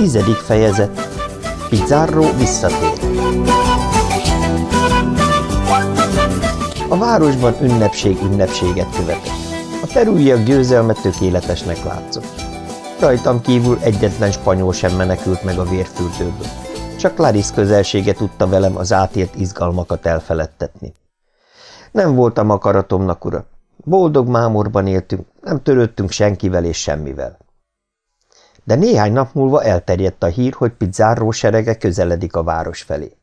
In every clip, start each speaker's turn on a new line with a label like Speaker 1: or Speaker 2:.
Speaker 1: Tizedik fejezet Pizzarro visszatér A városban ünnepség ünnepséget követett. A perújjak győzelme tökéletesnek látszott. Rajtam kívül egyetlen spanyol sem menekült meg a vérfürdőből. Csak Clarice közelsége tudta velem az átélt izgalmakat elfeledtetni. Nem voltam akaratomnak, ura. Boldog mámorban éltünk, nem törődtünk senkivel és semmivel. De néhány nap múlva elterjedt a hír, hogy Pizzárró serege közeledik a város felé.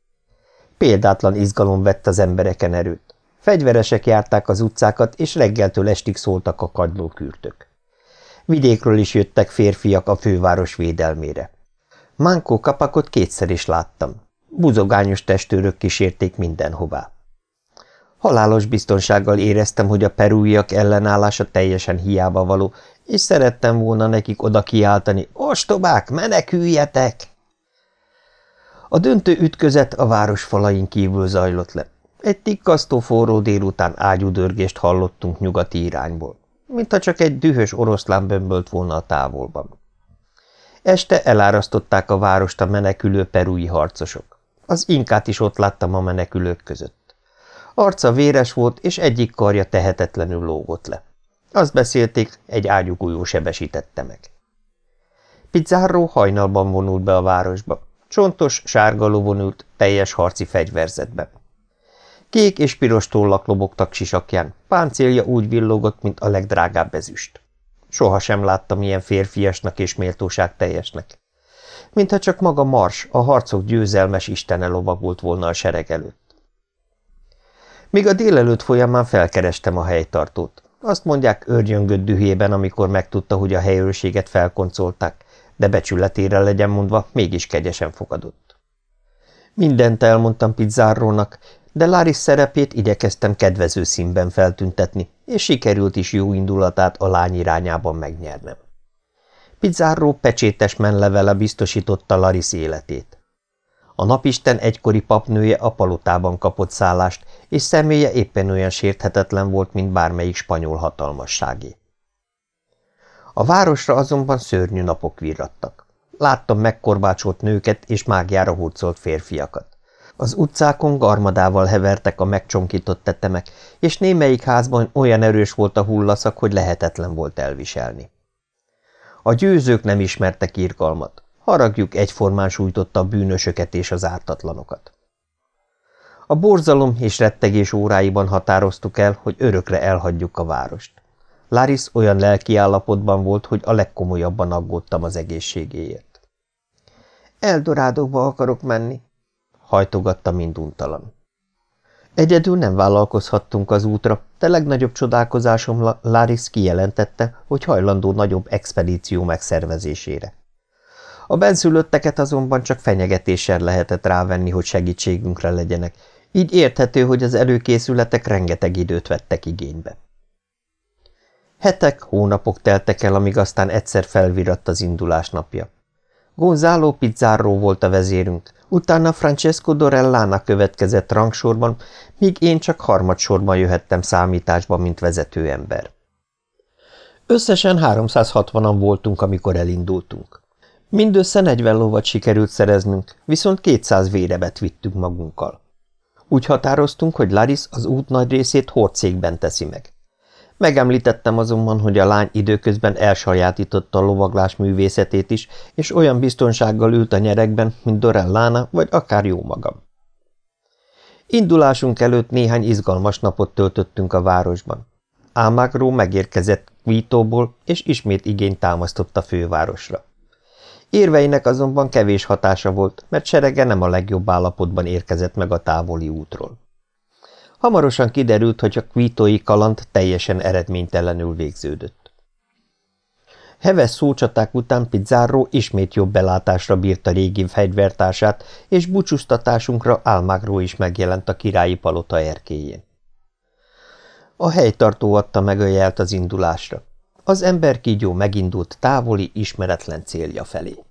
Speaker 1: Példátlan izgalom vett az embereken erőt. Fegyveresek járták az utcákat, és reggeltől estig szóltak a kagylókürtök. Vidékről is jöttek férfiak a főváros védelmére. Mánkó kapakot kétszer is láttam. Buzogányos testőrök kísérték mindenhová. Halálos biztonsággal éreztem, hogy a perúiak ellenállása teljesen hiába való, és szerettem volna nekik oda kiáltani, ostobák, meneküljetek! A döntő ütközet a város falain kívül zajlott le. Egy tikkasztó forró délután ágyúdörgést hallottunk nyugati irányból, mintha csak egy dühös oroszlán bömbölt volna a távolban. Este elárasztották a várost a menekülő perui harcosok. Az inkát is ott láttam a menekülők között. Arca véres volt, és egyik karja tehetetlenül lógott le. Azt beszélték, egy ágyugújó sebesítette meg. Pizzáró hajnalban vonult be a városba. Csontos, sárga lovon teljes harci fegyverzetben. Kék és piros tollak lobogtak sisakján, páncélja úgy villogott, mint a legdrágább ezüst. Soha sem láttam ilyen férfiasnak és méltóság teljesnek. Mintha csak maga Mars, a harcok győzelmes istene lovagult volna a sereg előtt. Míg a délelőtt folyamán felkerestem a helytartót. Azt mondják örgyöngött dühében, amikor megtudta, hogy a helyőrséget felkoncolták, de becsületére legyen mondva, mégis kegyesen fogadott. Mindent elmondtam Pizzárrónak, de Láris szerepét igyekeztem kedvező színben feltüntetni, és sikerült is jó indulatát a lány irányában megnyernem. Pizzárró pecsétes menlevele biztosította Laris életét. A napisten egykori papnője a palotában kapott szállást, és személye éppen olyan sérthetetlen volt, mint bármelyik spanyol hatalmasságé. A városra azonban szörnyű napok virrattak. Láttam megkorbácsolt nőket és mágiára hurcolt férfiakat. Az utcákon garmadával hevertek a megcsonkított tetemek, és némelyik házban olyan erős volt a hullaszak, hogy lehetetlen volt elviselni. A győzők nem ismertek írgalmat, haragjuk egyformán sújtotta a bűnösöket és az ártatlanokat. A borzalom és rettegés óráiban határoztuk el, hogy örökre elhagyjuk a várost. Laris olyan lelkiállapotban volt, hogy a legkomolyabban aggódtam az egészségéért. Eldorádóba akarok menni, hajtogatta minduntalan. Egyedül nem vállalkozhattunk az útra, de legnagyobb csodálkozásom Laris kijelentette, hogy hajlandó nagyobb expedíció megszervezésére. A benszülötteket azonban csak fenyegetéssel lehetett rávenni, hogy segítségünkre legyenek, így érthető, hogy az előkészületek rengeteg időt vettek igénybe. Hetek, hónapok teltek el, amíg aztán egyszer felviratt az indulás napja. Gonzalo Pizzarro volt a vezérünk, utána Francesco Dorellana következett rangsorban, míg én csak harmadsorban jöhettem számításba, mint vezetőember. Összesen 360-an voltunk, amikor elindultunk. Mindössze 40 lovat sikerült szereznünk, viszont 200 vérebet vittünk magunkkal. Úgy határoztunk, hogy Laris az út nagy részét hordszékben teszi meg. Megemlítettem azonban, hogy a lány időközben elsajátította a lovaglás művészetét is, és olyan biztonsággal ült a nyerekben, mint Dorellána, vagy akár jó magam. Indulásunk előtt néhány izgalmas napot töltöttünk a városban. Ámágró megérkezett Vítóból, és ismét igényt támasztott a fővárosra. Érveinek azonban kevés hatása volt, mert serege nem a legjobb állapotban érkezett meg a távoli útról. Hamarosan kiderült, hogy a kvítói kaland teljesen eredménytelenül végződött. Heves szócsaták után Pizzáró ismét jobb belátásra bírta régi fegyvertársát, és búcsúztatásunkra Álmágró is megjelent a királyi palota erkéjén. A helytartó adta meg a jelt az indulásra. Az ember kígyó megindult távoli, ismeretlen célja felé.